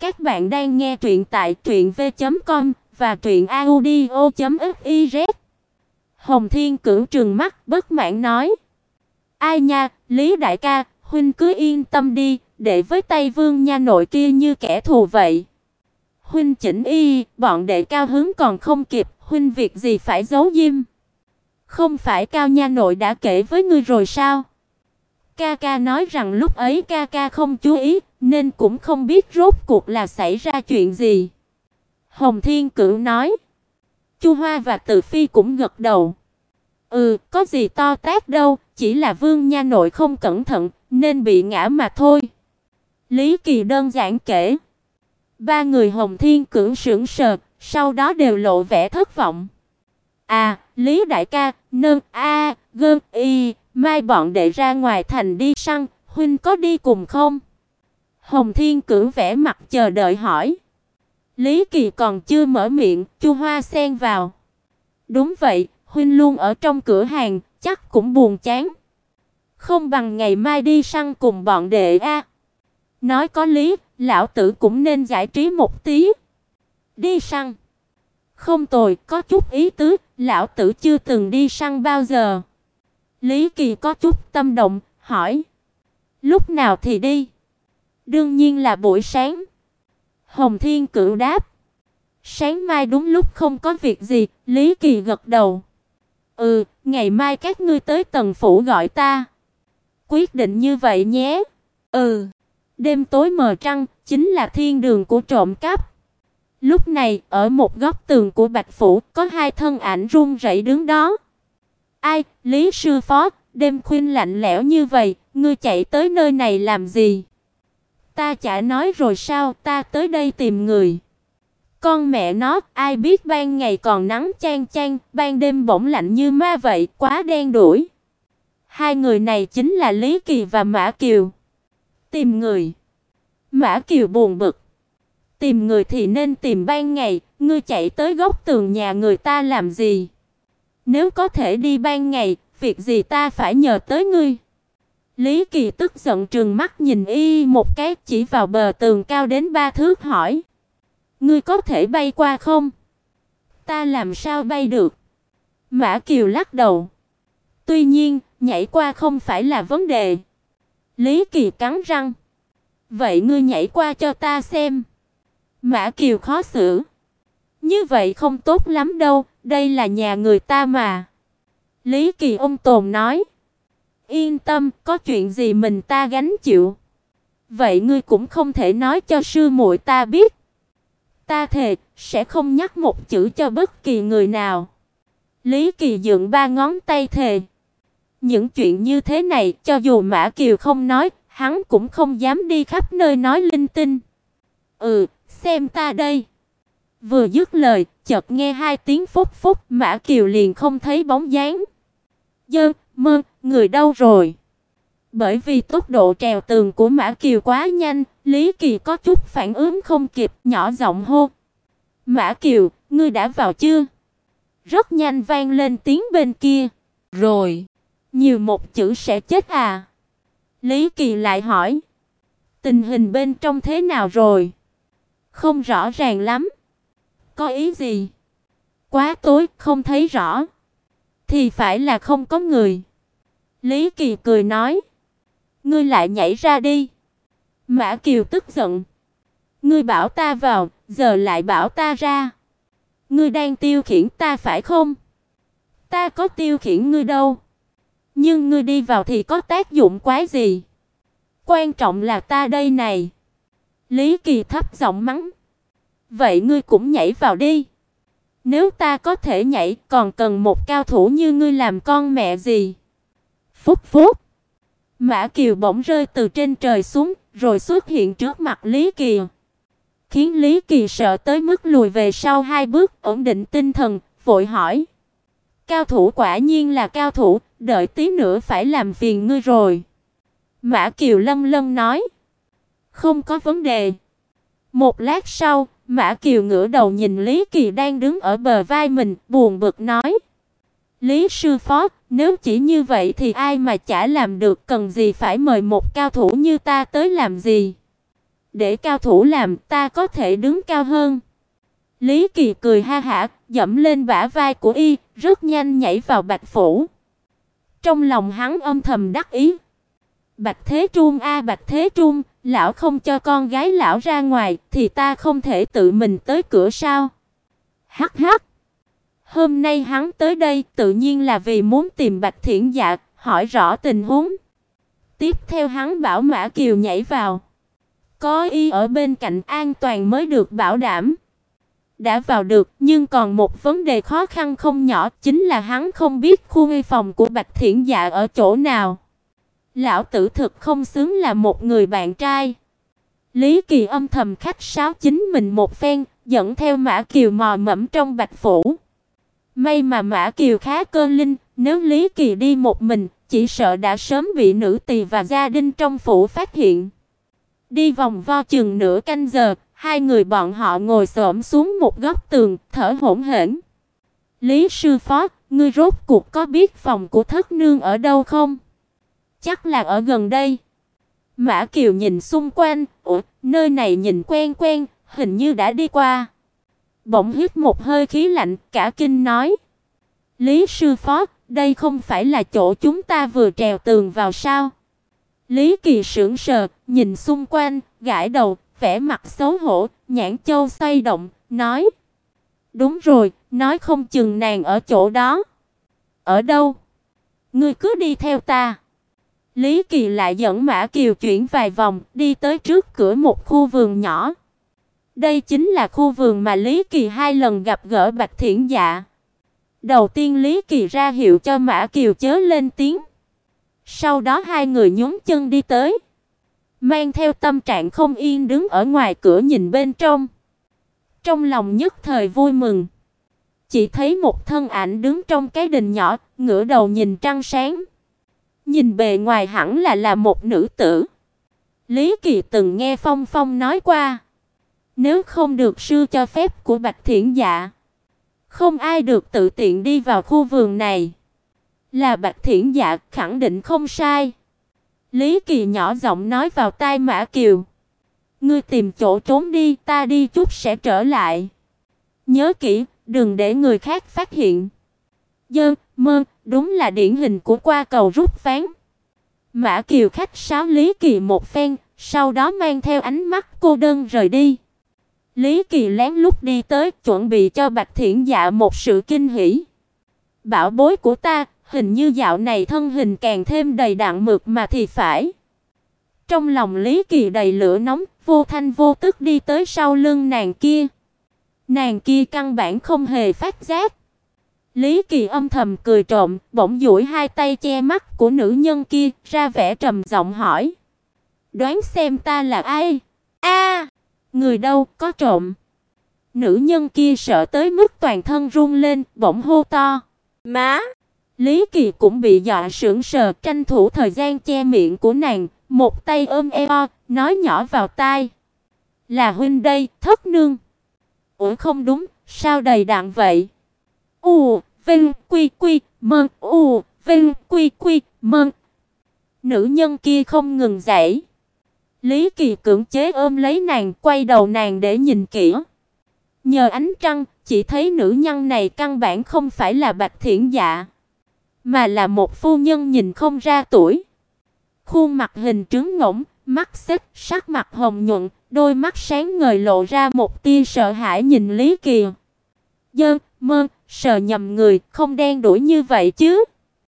Các bạn đang nghe truyện tại truyệnv.com và truyệnaudio.fiz. Hồng Thiên Cửu trừng mắt bất mãn nói: "Ai nha, Lý đại ca, huynh cứ yên tâm đi, để với Tây Vương nha nội kia như kẻ thù vậy." Huynh chỉnh y, bọn đệ cao hứng còn không kịp, huynh việc gì phải giấu diêm? Không phải cao nha nội đã kể với ngươi rồi sao? Ca ca nói rằng lúc ấy ca ca không chú ý, nên cũng không biết rốt cuộc là xảy ra chuyện gì. Hồng Thiên Cửu nói. Chu Hoa và Từ Phi cũng gật đầu. Ừ, có gì to tát đâu, chỉ là Vương nha nội không cẩn thận nên bị ngã mà thôi. Lý Kỳ đơn giản kể. Ba người Hồng Thiên Cửu sững sờ, sau đó đều lộ vẻ thất vọng. À, Lý đại ca, nương a, gơn y, mai bọn đệ ra ngoài thành đi săn, huynh có đi cùng không? Hồng Thiên Cửu vẻ mặt chờ đợi hỏi. Lý Kỳ còn chưa mở miệng, Chu Hoa xen vào. Đúng vậy, huynh luôn ở trong cửa hàng, chắc cũng buồn chán. Không bằng ngày mai đi săn cùng bọn đệ a. Nói có lý, lão tử cũng nên giải trí một tí. Đi săn. Không tồi, có chút ý tứ, lão tử chưa từng đi săn bao giờ. Lý Kỳ có chút tâm động, hỏi: "Lúc nào thì đi?" "Đương nhiên là buổi sáng." Hồng Thiên Cửu đáp: "Sáng mai đúng lúc không có việc gì." Lý Kỳ gật đầu: "Ừ, ngày mai các ngươi tới tầng phủ gọi ta." "Quyết định như vậy nhé." "Ừ." Đêm tối mờ trăng chính là thiên đường của trộm cắp. Lúc này, ở một góc tường của Bạch phủ, có hai thân ảnh run rẩy đứng đó. "Ai, Lý sư phó, đêm khuyên lạnh lẽo như vậy, ngươi chạy tới nơi này làm gì?" "Ta chả nói rồi sao, ta tới đây tìm người." Con mẹ nó, ai biết ban ngày còn nắng chang chang, ban đêm bỗng lạnh như ma vậy, quá đen đủi. Hai người này chính là Lý Kỳ và Mã Kiều. Tìm người. Mã Kiều buồn bực. Tìm người thì nên tìm ban ngày, ngươi chạy tới góc tường nhà người ta làm gì? Nếu có thể đi ban ngày, việc gì ta phải nhờ tới ngươi? Lý Kỳ tức giận trừng mắt nhìn y một cái chỉ vào bờ tường cao đến ba thước hỏi: "Ngươi có thể bay qua không?" "Ta làm sao bay được?" Mã Kiều lắc đầu. "Tuy nhiên, nhảy qua không phải là vấn đề." Lý Kỳ cắn răng. "Vậy ngươi nhảy qua cho ta xem." Mã Kiều khó xử. Như vậy không tốt lắm đâu, đây là nhà người ta mà. Lý Kỳ ôm tồn nói. Yên tâm, có chuyện gì mình ta gánh chịu. Vậy ngươi cũng không thể nói cho sư muội ta biết. Ta thề sẽ không nhắc một chữ cho bất kỳ người nào. Lý Kỳ dựng ba ngón tay thề. Những chuyện như thế này, cho dù Mã Kiều không nói, hắn cũng không dám đi khắp nơi nói linh tinh. Ừ, xem ta đây. Vừa dứt lời, chợt nghe hai tiếng phúc phúc, Mã Kiều liền không thấy bóng dáng. Dơ, mơ, người đâu rồi? Bởi vì tốc độ trèo tường của Mã Kiều quá nhanh, Lý Kỳ có chút phản ứng không kịp, nhỏ giọng hô. "Mã Kiều, ngươi đã vào chưa?" Rất nhanh vang lên tiếng bên kia. "Rồi." Nhiều một chữ sẽ chết à? Lý Kỳ lại hỏi. "Tình hình bên trong thế nào rồi?" "Không rõ ràng lắm." "Có ý gì?" "Quá tối, không thấy rõ." "Thì phải là không có người." Lý Kỳ cười nói. Ngươi lại nhảy ra đi. Mã Kiều tức giận. Ngươi bảo ta vào, giờ lại bảo ta ra. Ngươi đang tiêu khiển ta phải không? Ta có tiêu khiển ngươi đâu. Nhưng ngươi đi vào thì có tác dụng quái gì? Quan trọng là ta đây này. Lý Kỳ thấp giọng mắng. Vậy ngươi cũng nhảy vào đi. Nếu ta có thể nhảy, còn cần một cao thủ như ngươi làm con mẹ gì? Phúc phúc. Mã Kiều bỗng rơi từ trên trời xuống, rồi xuất hiện trước mặt Lý Kỳ. Khiến Lý Kỳ sợ tới mức lùi về sau hai bước, ổn định tinh thần, vội hỏi: "Cao thủ quả nhiên là cao thủ, đợi tí nữa phải làm phiền ngươi rồi." Mã Kiều lâm lâm nói: "Không có vấn đề." Một lát sau, Mã Kiều ngửa đầu nhìn Lý Kỳ đang đứng ở bờ vai mình, buồn bực nói: Lý sư phó, nếu chỉ như vậy thì ai mà chả làm được, cần gì phải mời một cao thủ như ta tới làm gì? Để cao thủ làm, ta có thể đứng cao hơn. Lý Kỳ cười ha hả, dẫm lên bả vai của y, rất nhanh nhảy vào Bạch phủ. Trong lòng hắn âm thầm đắc ý. Bạch Thế Trung a Bạch Thế Trung, lão không cho con gái lão ra ngoài thì ta không thể tự mình tới cửa sao? Hắc hắc. Hôm nay hắn tới đây tự nhiên là vì muốn tìm Bạch Thiển Dạ, hỏi rõ tình huống. Tiếp theo hắn bảo Mã Kiều nhảy vào. Có y ở bên cạnh an toàn mới được bảo đảm. Đã vào được, nhưng còn một vấn đề khó khăn không nhỏ, chính là hắn không biết khu nghi phòng của Bạch Thiển Dạ ở chỗ nào. Lão tử thực không xứng là một người bạn trai. Lý Kỳ âm thầm khách sáo chính mình một phen, dẫn theo Mã Kiều mò mẫm trong Bạch phủ. May mà Mã Kiều khá cơ linh, nếu Lý Kỳ đi một mình, chỉ sợ đã sớm bị nữ tỳ và gia đình trong phủ phát hiện. Đi vòng vo chừng nửa canh giờ, hai người bọn họ ngồi xổm xuống một góc tường, thở hổn hển. Lý sư phó, ngươi rốt cuộc có biết phòng của thất nương ở đâu không? Chắc là ở gần đây. Mã Kiều nhìn xung quanh, ủa, nơi này nhìn quen quen, hình như đã đi qua. Bỗng hít một hơi khí lạnh, cả kinh nói: "Lý sư phó, đây không phải là chỗ chúng ta vừa trèo tường vào sao?" Lý Kỳ sững sờ, nhìn xung quanh, gãi đầu, vẻ mặt xấu hổ, nhãn châu xoay động, nói: "Đúng rồi, nói không chừng nàng ở chỗ đó." "Ở đâu?" "Ngươi cứ đi theo ta." Lý Kỳ lại dẫn Mã Kiều chuyển vài vòng, đi tới trước cửa một khu vườn nhỏ. Đây chính là khu vườn mà Lý Kỳ hai lần gặp gỡ Bạch Thiển Dạ. Đầu tiên Lý Kỳ ra hiệu cho Mã Kiều chớ lên tiếng. Sau đó hai người nhún chân đi tới, mang theo tâm trạng không yên đứng ở ngoài cửa nhìn bên trong. Trong lòng nhất thời vui mừng, chỉ thấy một thân ảnh đứng trong cái đình nhỏ, ngửa đầu nhìn trăng sáng. Nhìn bề ngoài hẳn là là một nữ tử. Lý Kỳ từng nghe Phong Phong nói qua, nếu không được sư cho phép của Bạch Thiển Dạ, không ai được tự tiện đi vào khu vườn này. Là Bạch Thiển Dạ khẳng định không sai. Lý Kỳ nhỏ giọng nói vào tai Mã Kiều. Ngươi tìm chỗ trốn đi, ta đi chút sẽ trở lại. Nhớ kỹ, đừng để người khác phát hiện. Dơ, mơ, đúng là điển hình của qua cầu rút ván. Mã Kiều khách sáo Lý Kỳ một phen, sau đó mang theo ánh mắt cô đơn rời đi. Lý Kỳ lén lút đi tới, chuẩn bị cho Bạch Thiển Dạ một sự kinh hỉ. Bảo bối của ta, hình như dạo này thân hình càng thêm đầy đặn mượt mà thì phải. Trong lòng Lý Kỳ đầy lửa nóng, vô thanh vô tức đi tới sau lưng nàng kia. Nàng kia căn bản không hề phát giác. Lý Kỳ âm thầm cười trộm, bỗng duỗi hai tay che mắt của nữ nhân kia, ra vẻ trầm giọng hỏi: "Đoán xem ta là ai?" "A, người đâu, có trộm." Nữ nhân kia sợ tới mức toàn thân run lên, bỗng hô to: "Má!" Lý Kỳ cũng bị dọa sững sờ, tranh thủ thời gian che miệng của nàng, một tay ôm eo, nói nhỏ vào tai: "Là huynh đây, thất nương." "Ủa không đúng, sao đầy đặn vậy?" "U, Vinh, Quy Quy, Mơ, U, Vinh, Quy Quy, Mơ." Nữ nhân kia không ngừng giãy. Lý Kỳ cưỡng chế ôm lấy nàng, quay đầu nàng để nhìn kỹ. Nhờ ánh trăng, chỉ thấy nữ nhân này căn bản không phải là Bạch Thiển Dạ mà là một phu nhân nhìn không ra tuổi. Khuôn mặt hình trứng ngỗng, mắt xích, sắc mặt hồng nhuận, đôi mắt sáng ngời lộ ra một tia sợ hãi nhìn Lý Kỳ. Dơ, mơ, sờ nhầm người, không đen đuổi như vậy chứ.